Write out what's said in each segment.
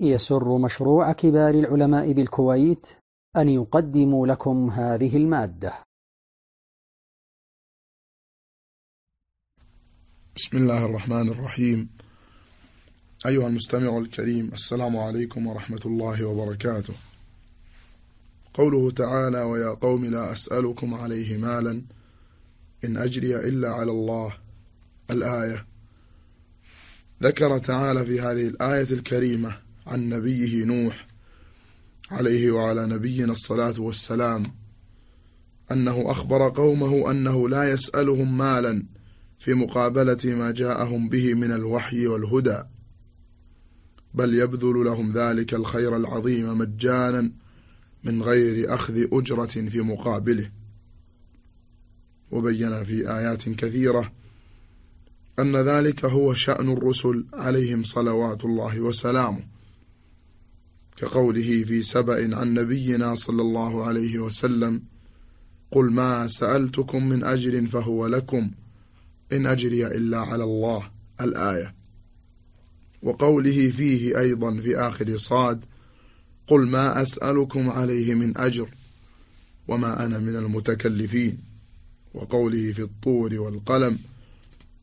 يسر مشروع كبار العلماء بالكويت أن يقدم لكم هذه المادة. بسم الله الرحمن الرحيم. أيها المستمع الكريم السلام عليكم ورحمة الله وبركاته. قوله تعالى ويا قوم لا أسألكم عليه مالا إن أجري إلا على الله. الآية. ذكر تعالى في هذه الآية الكريمة عن نبيه نوح عليه وعلى نبينا الصلاة والسلام أنه أخبر قومه أنه لا يسألهم مالا في مقابلة ما جاءهم به من الوحي والهدى بل يبذل لهم ذلك الخير العظيم مجانا من غير أخذ أجرة في مقابله. وبين في آيات كثيرة أن ذلك هو شأن الرسل عليهم صلوات الله وسلامه. كقوله في سبأ عن نبينا صلى الله عليه وسلم قل ما سألتكم من أجر فهو لكم إن أجري إلا على الله. الآية. وقوله فيه أيضا في آخر صاد قل ما أسألكم عليه من أجر وما أنا من المتكلفين. وقوله في الطور والقلم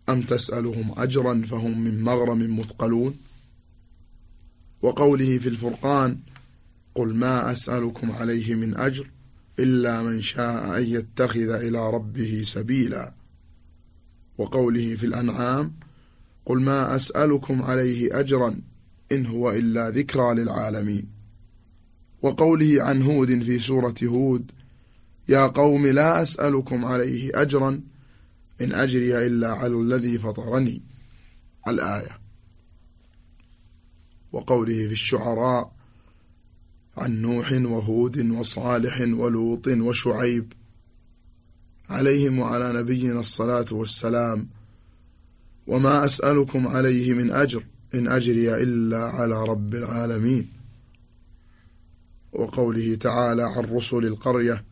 أم تسألهم أجرا فهم من مغرم مثقلون؟ وقوله في الفرقان قل ما أسألكم عليه من أجر إلا من شاء أن يتخذ إلى ربه سبيلا. وقوله في الأنعام قل ما أسألكم عليه أجرا إن هو إلا ذكرى للعالمين. وقوله عن هود في سورة هود يا قوم لا أسألكم عليه أجرا إن أجري إلا على الذي فطرني. الآية. وقوله في الشعراء عن نوح وهود وصالح ولوط وشعيب عليهم وعلى نبينا الصلاة والسلام وما أسألكم عليه من أجر إن أجري إلا على رب العالمين. وقوله تعالى عن رسل القرية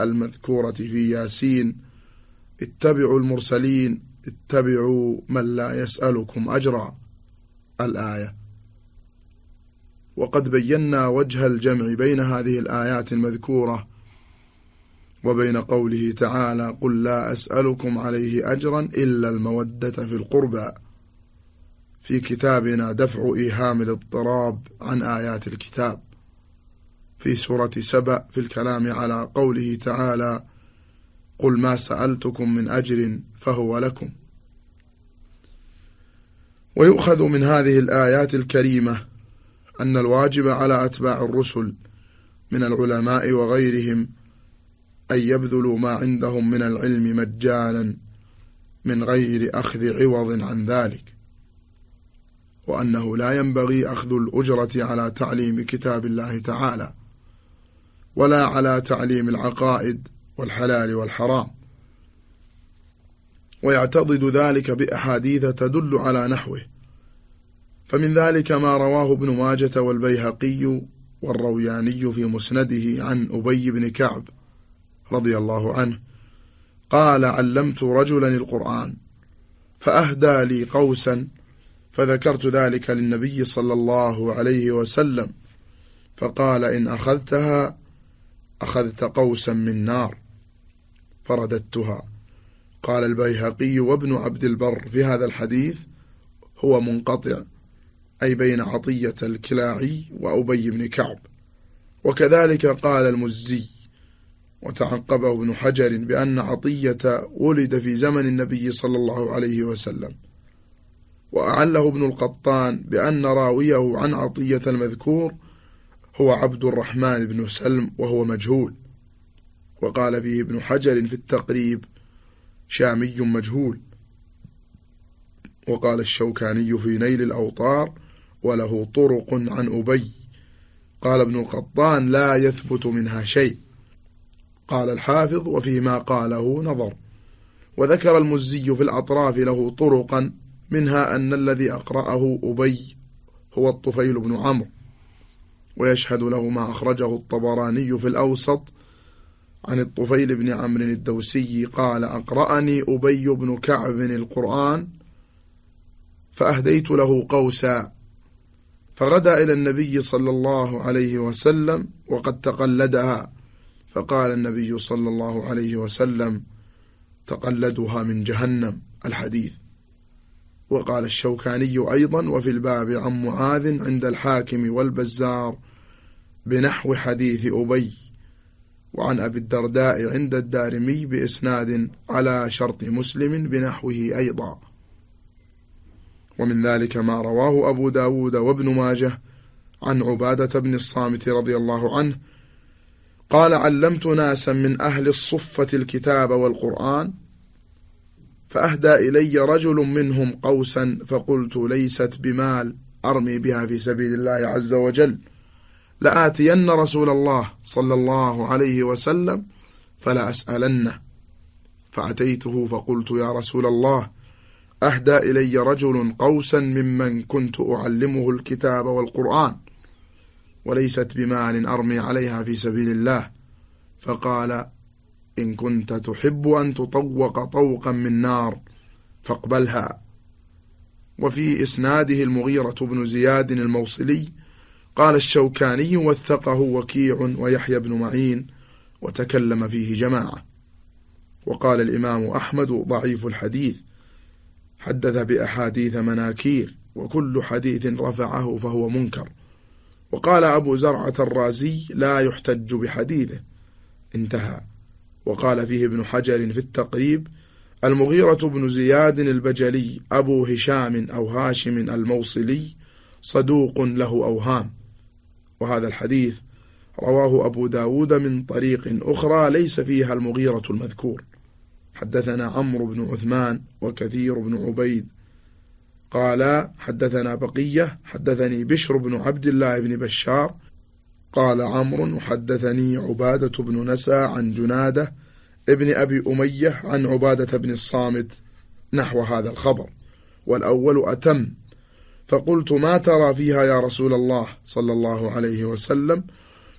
المذكورة في ياسين اتبعوا المرسلين اتبعوا من لا يسألكم أجرا. الآية وقد بينا وجه الجمع بين هذه الآيات المذكورة وبين قوله تعالى قل لا أسألكم عليه أجرا إلا المودة في القربى. في كتابنا دفع إيهام الاضطراب عن آيات الكتاب. في سورة سبأ في الكلام على قوله تعالى قل ما سألتكم من أجر فهو لكم. ويؤخذ من هذه الآيات الكريمة أن الواجب على أتباع الرسل من العلماء وغيرهم أن يبذلوا ما عندهم من العلم مجانا من غير أخذ عوض عن ذلك وأنه لا ينبغي أخذ الأجرة على تعليم كتاب الله تعالى ولا على تعليم العقائد والحلال والحرام. ويعتضد ذلك بأحاديث تدل على نحوه. فمن ذلك ما رواه ابن ماجة والبيهقي والروياني في مسنده عن أبي بن كعب رضي الله عنه قال علمت رجلا القرآن فأهدى لي قوسا فذكرت ذلك للنبي صلى الله عليه وسلم فقال إن أخذتها أخذت قوسا من نار فرددتها. قال البيهقي وابن عبد البر في هذا الحديث هو منقطع. أي بين عطية الكلاعي وأبي بن كعب. وكذلك قال المزي وتعقبه ابن حجر بأن عطية ولد في زمن النبي صلى الله عليه وسلم. وأعله ابن القطان بأن راويه عن عطية المذكور هو عبد الرحمن بن سلم وهو مجهول. وقال فيه ابن حجر في التقريب شامي مجهول. وقال الشوكاني في نيل الأوطار وله طرق عن أبي. قال ابن القطان لا يثبت منها شيء. قال الحافظ وفيما قاله نظر. وذكر المزي في الأطراف له طرقا منها أن الذي أقرأه أبي هو الطفيل بن عمرو. ويشهد له ما أخرجه الطبراني في الأوسط عن الطفيل بن عمرو الدوسي. قال أقرأني أبي بن كعب القرآن فأهديت له قوسا. فغدا إلى النبي صلى الله عليه وسلم وقد تقلدها. فقال النبي صلى الله عليه وسلم تقلدها من جهنم. الحديث. وقال الشوكاني أيضا وفي الباب عن معاذ عند الحاكم والبزار بنحو حديث أبي وعن أبي الدرداء عند الدارمي بإسناد على شرط مسلم بنحوه أيضا. ومن ذلك ما رواه أبو داود وابن ماجه عن عبادة بن الصامت رضي الله عنه قال علمت ناسا من أهل الصفة الكتاب والقرآن فأهدى إلي رجل منهم قوسا فقلت ليست بمال أرمي بها في سبيل الله عز وجل لآتين رسول الله صلى الله عليه وسلم فلا أسألنه فأتيته فقلت يا رسول الله أهدى إلي رجل قوسا ممن كنت أعلمه الكتاب والقرآن وليست بمال أرمي عليها في سبيل الله. فقال إن كنت تحب أن تطوق طوقا من نار فاقبلها. وفي إسناده المغيرة بن زياد الموصلي قال الشوكاني وثقه وكيع ويحيى بن معين وتكلم فيه جماعة. وقال الإمام أحمد ضعيف الحديث. حدث بأحاديث مناكير وكل حديث رفعه فهو منكر. وقال أبو زرعة الرازي لا يحتج بحديثه. انتهى. وقال فيه ابن حجر في التقريب المغيرة بن زياد البجلي أبو هشام أو هاشم الموصلي صدوق له أوهام. وهذا الحديث رواه أبو داود من طريق أخرى ليس فيها المغيرة المذكور. حدثنا عمرو بن عثمان وكثير بن عبيد قال حدثنا بقية حدثني بشر بن عبد الله بن بشار قال عمرو حدثني عبادة بن نسى عن جنادة ابن أبي أمية عن عبادة بن الصامت نحو هذا الخبر والأول أتم فقلت ما ترى فيها يا رسول الله صلى الله عليه وسلم؟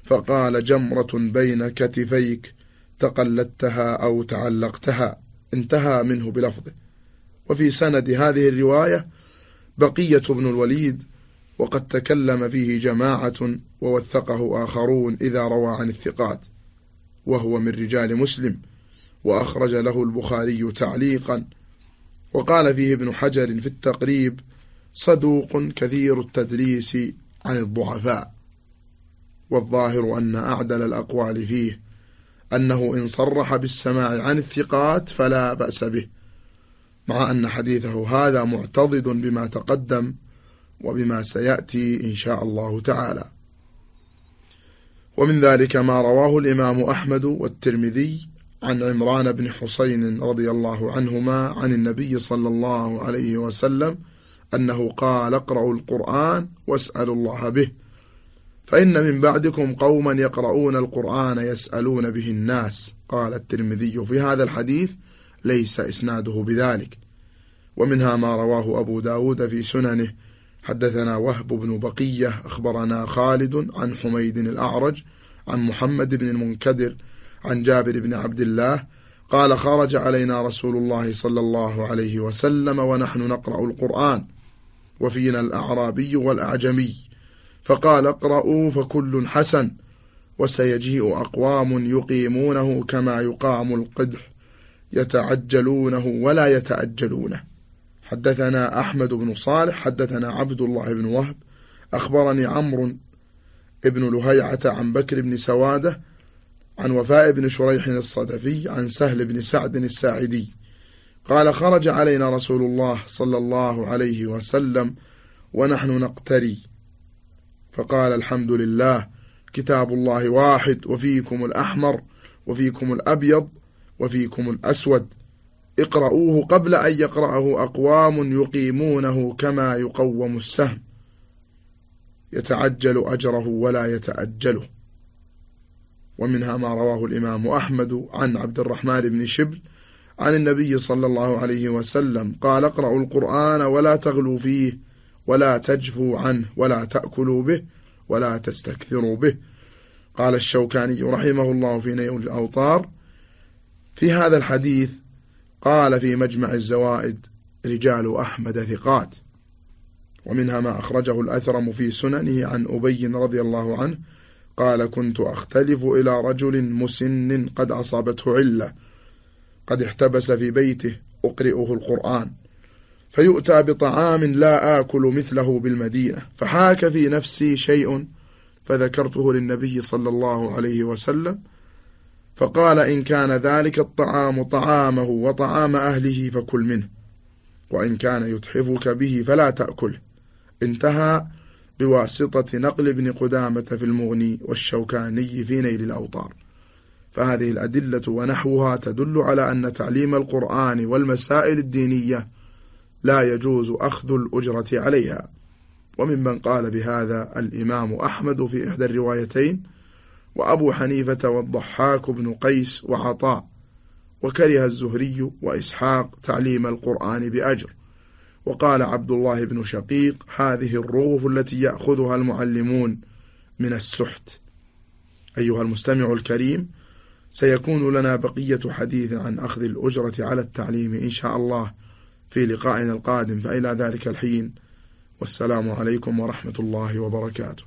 فقال جمرة بين كتفيك تقلدتها أو تعلقتها انتهى منه بلفظه. وفي سند هذه الرواية بقية بن الوليد وقد تكلم فيه جماعة ووثقه آخرون إذا روى عن الثقات وهو من رجال مسلم وأخرج له البخاري تعليقا. وقال فيه ابن حجر في التقريب صدوق كثير التدليس عن الضعفاء والظاهر أن أعدل الأقوال فيه. أنه إن صرح بالسماع عن الثقات فلا بأس به مع أن حديثه هذا معتضد بما تقدم وبما سيأتي إن شاء الله تعالى. ومن ذلك ما رواه الإمام أحمد والترمذي عن عمران بن حسين رضي الله عنهما عن النبي صلى الله عليه وسلم أنه قال اقرأوا القرآن واسألوا الله به فإن من بعدكم قوما يقرؤون القرآن يسألون به الناس. قال الترمذي في هذا الحديث ليس إسناده بذلك. ومنها ما رواه أبو داود في سننه. حدثنا وهب بن بقية أخبرنا خالد عن حميد الأعرج عن محمد بن المنكدر عن جابر بن عبد الله قال خرج علينا رسول الله صلى الله عليه وسلم ونحن نقرأ القرآن. وفينا الأعرابي والأعجمي. فقال اقرأوا فكل حسن وسيجيء أقوام يقيمونه كما يقام القدح يتعجلونه ولا يتأجلونه حدثنا أحمد بن صالح حدثنا عبد الله بن وهب أخبرني عمرو ابن لهيعة عن بكر بن سوادة عن وفاء بن شريح الصدفي عن سهل بن سعد الساعدي. قال خرج علينا رسول الله صلى الله عليه وسلم ونحن نقتري. فقال الحمد لله كتاب الله واحد وفيكم الأحمر وفيكم الأبيض وفيكم الأسود اقرأوه قبل أن يقرأه أقوام يقيمونه كما يقوم السهم يتعجل أجره ولا يتأجله ومنها ما رواه الإمام أحمد عن عبد الرحمن بن شبل عن النبي صلى الله عليه وسلم قال اقرأوا القرآن ولا تغلوا فيه ولا تجفوا عنه ولا تأكلوا به ولا تستكثروا به. قال الشوكاني رحمه الله في نيل الأوطار. في هذا الحديث قال في مجمع الزوائد رجال أحمد ثقات ومنها ما أخرجه الأثرم في سننه عن أبي رضي الله عنه. قال كنت أختلف إلى رجل مسن قد أصابته علة قد احتبس في بيته أقرئه القرآن. فيؤتى بطعام لا آكل مثله بالمدينة فحاك في نفسي شيء فذكرته للنبي صلى الله عليه وسلم فقال إن كان ذلك الطعام طعامه وطعام أهله فكل منه وإن كان يتحفك به فلا تأكله انتهى بواسطة نقل ابن قدامة في المغني والشوكاني في نيل الأوطار فهذه الأدلة ونحوها تدل على أن تعليم القرآن والمسائل الدينية لا يجوز أخذ الأجرة عليها. وممن قال بهذا الإمام أحمد في إحدى الروايتين وأبو حنيفة والضحاك بن قيس وعطاء وكره الزهري وإسحاق تعليم القرآن بأجر. وقال عبد الله بن شقيق هذه الرغف التي يأخذها المعلمون من السحت. أيها المستمع الكريم سيكون لنا بقية حديث عن أخذ الأجرة على التعليم إن شاء الله. في لقائنا القادم فإلى ذلك الحين والسلام عليكم ورحمة الله وبركاته.